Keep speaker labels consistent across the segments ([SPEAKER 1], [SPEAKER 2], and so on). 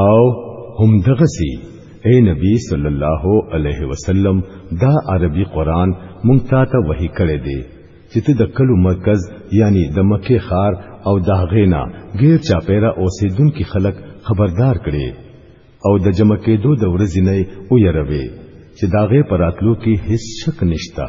[SPEAKER 1] او هم دغه سي اے نبی صلی الله علیه وسلم دا عربي قران مونږ تا ته وحی کړی دی چې ته د کلو مرکز یعنی د مکه خار او د غینا غیر چاپیرا اوسیدونکو خلک خبردار کړي او د جمع کېدو د ورځې نه او یروي چې داغه پراتلو کې هیڅ شک نشتا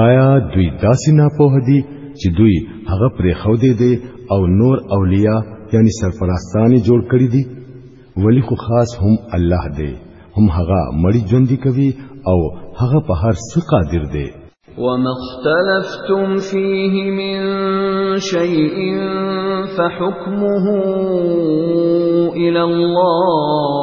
[SPEAKER 1] آیا دوی داسې نه په دي چې دوی هغه پرې خو دې دي او نور اولیاء یعنی سرپرستان جوړ کړی دي ولی خو خاص هم الله دی هم هغه مړی ژوند کوي او هغه په هر څه قادر دی
[SPEAKER 2] وما اختلفتم فيه من شيء فحكمه إلى الله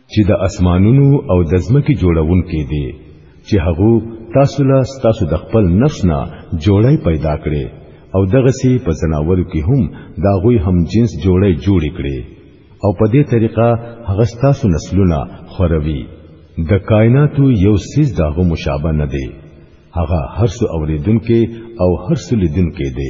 [SPEAKER 1] چې د اسمانونو او د ځمکې جوړونکې دی چې هغه تاسو له تاسو د خپل نفس نه جوړی پیدا کړي او دغه سي په زناورو کې هم دا غوي هم جنس جوړی جوړ کړي او په دې طریقه هغه تاسو نسلونه خوروي د کائناتو یو سیز داغه مشابه نه دی هغه هر څو اوریدونکو او هر څو لیدونکو دی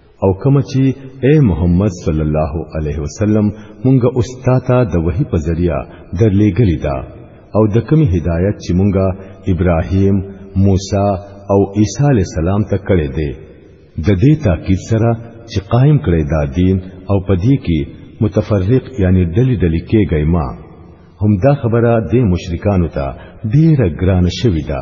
[SPEAKER 1] او کوم چې اے محمد صلی الله علیه وسلم مونږه استاد د وحی په ذریعہ درلېګلی دا او د کوم هدایت چې مونږه ابراهیم موسی او عیسی علی السلام ته کړې دي د دې تاکید سره چې قائم کړي دا دین او پدې کې متفرق یعنی ډلې ډلې کېږي ما هم دا خبره د مشرکانو ته ډیره ګران شوې ده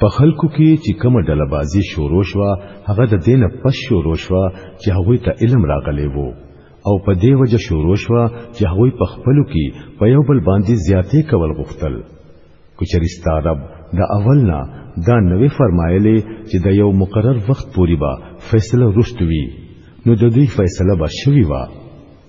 [SPEAKER 1] په خلکو کې چې کومه ډله بازي شروع شوه هغه د دین پس شروع شوه چې هغه ته علم راغلی وو او په دې وجه شروع شوه چې هغه په خپلو کې په یو بل باندې زیاتې کول غوښتل کچری ستارب د اول نه دا نوې فرمایلې چې د یو مقرر وخت پوري به فیصله رښتوي نو د دوی فیصله به شوي
[SPEAKER 2] وه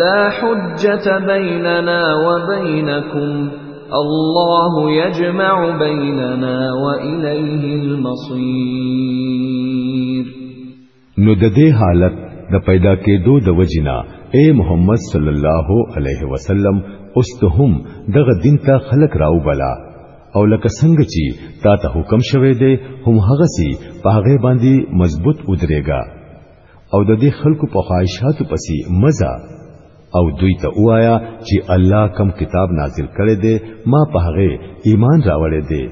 [SPEAKER 2] لا حجت بیننا وبینکم الله یجمع بیننا والیه المصیر
[SPEAKER 1] نو د دې حالت د پیدا کېدو د وجنا اے محمد صلی الله علیه وسلم اوس ته هم دغه دین ته خلق راو بلا او لکه څنګه چې تا ته حکم شوه دی هم هغه سي په هغه باندې مضبوط ودرېګا او د دې خلکو په خواهشاتو پسې مزه او دوی ته وایا چې الله کم کتاب نازل کړي دي ما په هغه ایمان راوړی دی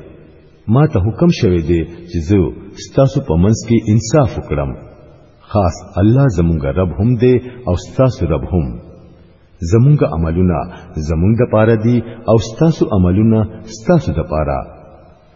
[SPEAKER 1] ما ته حکم شوه دی چې زه ستاسو په منځ کې انصاف وکړم خاص الله زمونږ رب هم دی او ستاسو رب هم زمونږ عملونه زمونږ د پاره دي او ستاسو عملونه ستاسو د پاره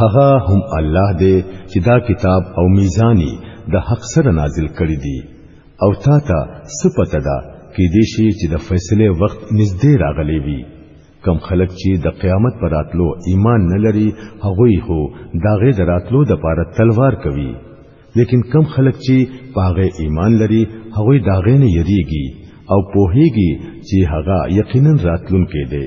[SPEAKER 1] هغه هم الله دی چې دا کتاب او میزانی د حق سره نازل کړی دی او تا ته سپته ده کې دې شي چې د فیصله وخت نږدې راغلی وي کم خلک چې د قیامت پر راتلو ایمان نه لري هغوی هو داغه دراتلو د پاره تلوار کوي لیکن کم خلک چې پاغه ایمان لري هغوی داغه نه یریږي او پوهیږي چې هغه یقینا راتلون کې دی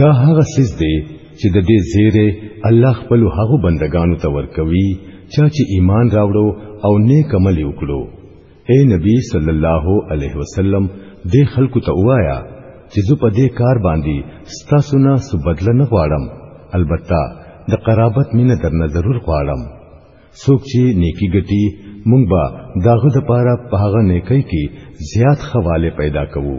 [SPEAKER 1] دا هغه سیز دی چې د دې زیره الله خپل هغه بندگانو ته ورکوي چا چې ایمان راوړو او نیک عمل وکړو اے نبی صلی الله علیه وسلم دې خلکو ته وایا چې زه په دې کار باندې ستاسو نه څه بدل نه غواړم البته د قرابت مینه درنه ضرور غواړم څوک چې نیکی ګټي مونږ به داغه د پاره په هغه نیکی کې زیات خواله پیدا کوو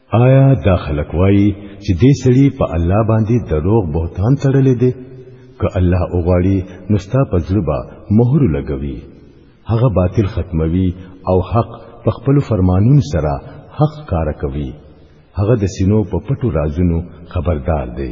[SPEAKER 1] آیا دا خلک وایي چې دې سړي په الله باندې دروغ بهتان تړلې دي که الله اوغواړي نو ستا په زړه به مهر لګوي هغه باطل ختموي او حق په خپل فرمانونو سره حق کار کوي هغه د سينو په پټو رازونو خبردار دی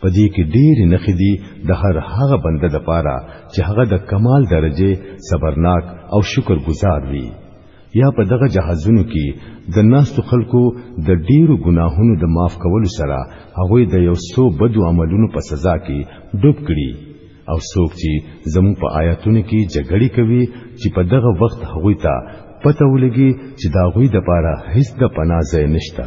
[SPEAKER 1] په دې کې ډېرې نخې دي د هر هغه بنده د پاره چې هغه د کمال درجه صبرناک او شکر گزار وي یا په دغه جهازونو کې د ناستو خلکو د ډیرو ګناهونو د معاف کولو سره هغه د یو څو بدو عملونو په سزا کې ډوب کړي او څوک چې زموږ په آیاتونو کې جګړې کوي چې په دغه وخت هغه ته پته ولګي چې دا غوي د پاره هیڅ د پناه ځای نشته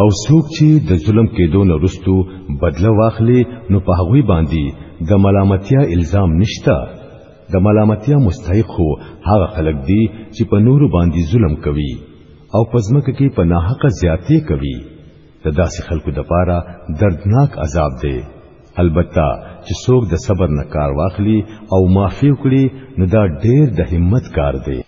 [SPEAKER 1] او څوک چې د ظلم کېدو نه رستو بدله واخلي نو په هغه باندې د ملامتیا الزام نشته د ملامتیا مستحق خو هغه خلک دي چې په نورو باندې ظلم کوي او په ځمکه کې په ناحقه زیاتې کوي د داسې خلکو دپاره دردناک عذاب دی البته چې څوک د صبر نه کار واخلي او معافي وکړي نو دا ډېر د همت کار دی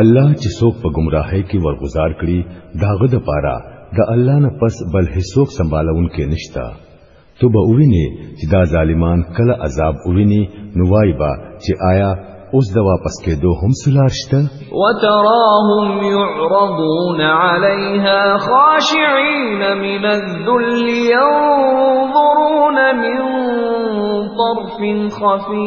[SPEAKER 2] الله
[SPEAKER 1] چې څوک په گمراهۍ کې ورغزار کړي داغه د پاره د الله نه پس بل هیڅوک سنبالون کې نشتا تو به ویني چې دا ظالمان کله عذاب ویني نو وای با چې آیا اوس د واپس کېدو هم سلار شته
[SPEAKER 2] وتراهم يعرضون عليها خاشعين من الذل ينظرون من طرف خفي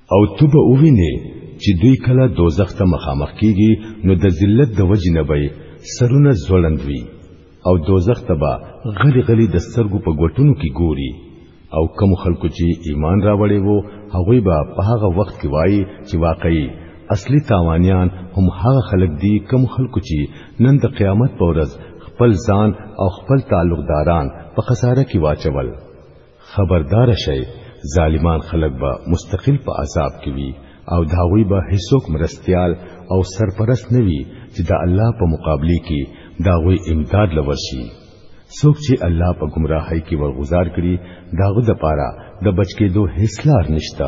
[SPEAKER 1] او ته به ووینې چې دوی کله دوزخ ته مخامخ کیږي نو د ذلت د وجې نه به سرونه ځوړند وي او دوزخ ته به غلی غلی د سترګو په ګوټونو کې ګوري او کوم خلکو چې ایمان راوړی وو هغوی به په هغه وخت کې وایي چې واقعي اصلي تاوانیان هم هغه خلک دي کوم خلکو چې نن د قیامت په ورځ خپل ځان او خپل تعلقداران په خساره کې واچول خبردار شئ ظالمان خلق به مستقل په عذاب کې وي او داوی به هیڅوک مرستیال او سرپرست نه وي چې د الله په مقابله کې داوی امداد لور شي څوک چې الله په گمراهۍ کې ورغزار کړي داغه د پاره د بچ کېدو هیڅ لار
[SPEAKER 2] نشته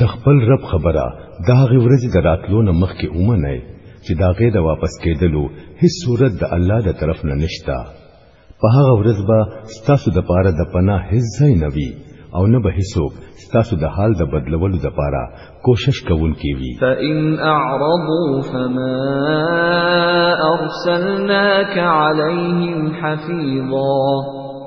[SPEAKER 1] د خپل رب خبره د هغې ورځې د راتلو نه مخکې ومنئ چې د هغې د واپس کېدلو هیڅ صورت د الله د طرف نه نشته په هغه ورځ به ستاسو د پاره د پناه هیڅ ځای نه وي او نه به هیڅوک ستاسو د حال د بدلولو لپاره کوشش کوونکی وي
[SPEAKER 2] فإن أعرضوا فما أرسلناك عليهم حفيظا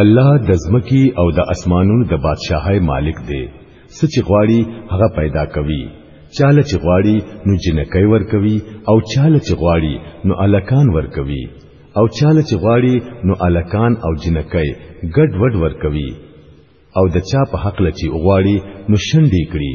[SPEAKER 1] الله د ځمکی او د اسمانونو د بادشاهي مالک دی سچ غواړي هغه پیدا کوي چاله چې غواړي نو جنکۍ ور کوي او چاله چې غواړي نو الکان ور کوي او چاله چې غواړي نو الکان او جنکۍ ګډ وډ ور کوي او د چا په حق لچی غواړي نو شنډې کړي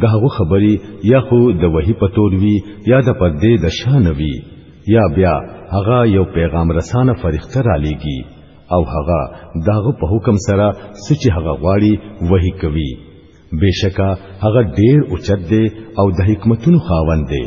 [SPEAKER 1] د هغه خبري یا خو د وحی په تور وی یا د پردې د شان وی یا بیا هغه یو پیغام رسانه فرښتہ را لېږي او هغه داغه په حکم سره سچې هغه غواړي وحی کوي بشکا هغه ډیر اوچت دی او د حکمتونو خاوند دی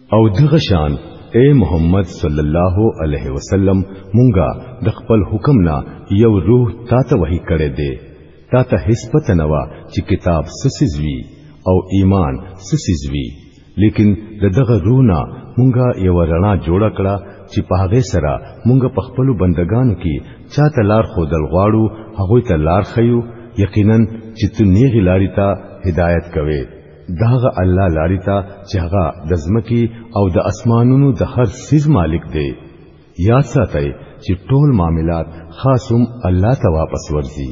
[SPEAKER 1] او دغه شان اے محمد صلی الله علیه وسلم مونږه د خپل حکم نه یو روح تا ته وحی کړی دی تا ته هیڅ پته نه وه چې کتاب سسیز وی او ایمان سسیز وی لیکن د دغه روح نه مونږه یو رڼا جوړه کړه چې په هغه سره مونږ په خپل بندگانو کې چاته لار خودل غواړو هغه ته لار خيو یقینا چې تو نیغی لاری ته هدایت کوي داغه الله لاری ته چې هغه د ځمکې او د اسمانونو د هر سیز مالک دی یاد ساتئ چې ټول معاملات خاصم الله ته واپس ورځي